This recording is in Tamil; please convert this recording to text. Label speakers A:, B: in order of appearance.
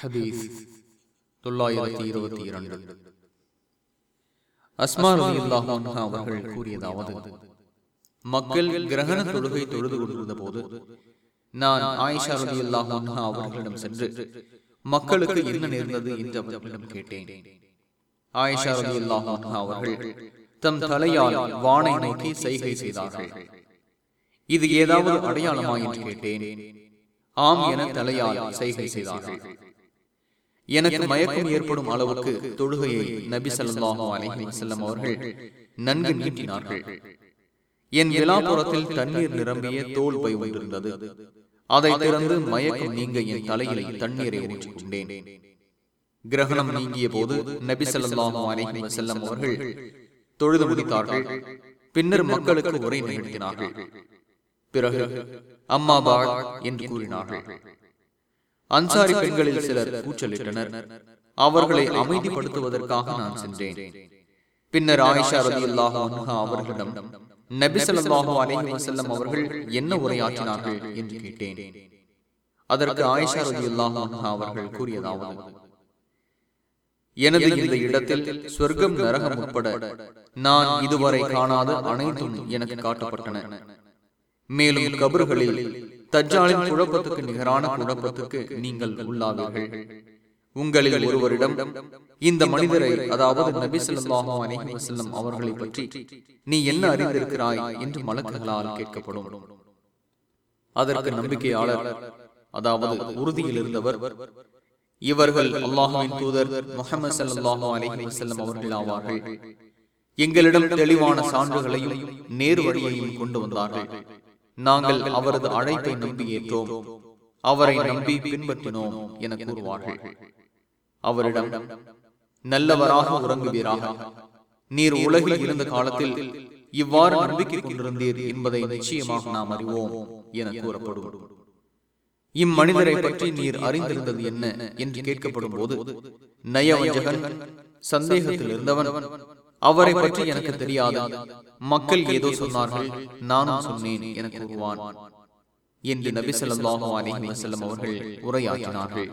A: ஹதீஸ் தொள்ளாயிரத்தி இருபத்தி இரண்டு. அஸ்மா ரலியல்லாஹு அன்ஹா அவர்கள் கூறியதாவது மக்கள் கிரகண தொழுகை தொழுது கொண்டிருந்த போது நான் ஆயிஷா ரலியல்லாஹு அன்ஹா அவர்களிடம் சென்று மக்களுக்கு என்ன நேர்ந்தது என்று அவர்களிடம் கேட்டேன். ஆயிஷா ரலியல்லாஹு அன்ஹா அவர்கள் தம் தலையால் வானை நோக்கி செய்கை செய்தார்கள். இது ஏதாவது அடையாளமா என்று கேட்டேன். ஆம் என தலையால் செய்கை செய்தார்கள். எனக்கு மயக்கம் ஏற்படும் அளவுக்கு தொழுகையை நபி அலைஹி வஸல்லம் அவர்கள் நன்கு நீட்டினார்கள் என் விழாப்புறத்தில் தண்ணீர் நிரம்பிய தோல் பை ஒன்றிருந்தது அதை திறந்து மயக்கம் நீங்க என் தலையில் தண்ணீரை ஊற்றிக் கொண்டேன் கிரகணம் நீங்கிய போது நபி ஸல்லல்லாஹு அலைஹி வஸல்லம் அவர்கள் தொழுது முடித்தார்கள். பின்னர் மக்களுக்கு உரை நிகழ்த்தினார்கள். பிறகு அம்மா என்று கூறினார்கள். அன்சாரி பெண்களில் சிலர் கூச்சலிட்டனர். அவர்களை அமைதிப்படுத்துவதற்காக நான் சென்றேன். பின்னர் ஆயிஷா ரலியல்லாஹு அன்ஹா அவர்களிடம் நபி ஸல்லல்லாஹு அலைஹி அவர்கள் என்ன உரையாற்றினார்கள் என்று கேட்டேன். அதற்கு ஆயிஷா ரலியல்லாஹு அன்ஹா அவர்கள் கூறியதாவது எனது இந்த இடத்தில் சொர்க்கம் நரகம் உட்பட நான் இதுவரை காணாத அனைத்தும் எனக்கு காட்டப்பட்டன. மேலும் கபறுகளில் தஜ்ஜாலின் குழப்பத்துக்கு நிகரான குழப்பத்துக்கு நீங்கள் உள்ளாவீர்கள். உங்களில் ஒருவரிடம் இந்த மனிதரை அதாவது நபி ஸல்லல்லாஹு அலைஹி வஸல்லம் அவர்களை பற்றி நீ என்ன அறிந்திருக்கிறாய் என்று மலக்குகளால் கேட்கப்படும். அதற்கு நம்பிக்கையாளர் அதாவது உறுதியில் இருந்தவர் இவர்கள் அல்லாஹுவின் தூதர் முகமது சல்லாஹூ அலைஹி வஸல்லம் அவர்கள் ஆவார்கள். எங்களிடம் தெளிவான சான்றுகளையும் நேர் வழியையும் கொண்டு வந்தார்கள். நாங்கள் அவரது அழைப்பை நம்பி ஏற்றோம் அவரை நம்பி பின்பற்றினோம் என கூறுவார்கள். அவரிடம் நல்லவராக உறங்குவீராக. நீர் உலகில் இருந்த காலத்தில் இவ்வாறு நம்பிக்கை கொண்டிருந்தீர் என்பதை நிச்சயமாக நாம் அறிவோம் என கூறப்படும். இம்மனிதரை பற்றி நீர் அறிந்திருந்தது என்ன? என்று கேட்கப்படும் போது நயவஞ்சகன் சந்தேகத்தில் இருந்தவன் அவரை பற்றி எனக்கு தெரியாது. மக்கள் ஏதோ சொன்னார்கள். நானும் சொன்னேன். என கூறுவான் என்று நபி ஸல்லல்லாஹு அலைஹி வஸல்லம் அவர்கள் உரையாற்றினார்கள்.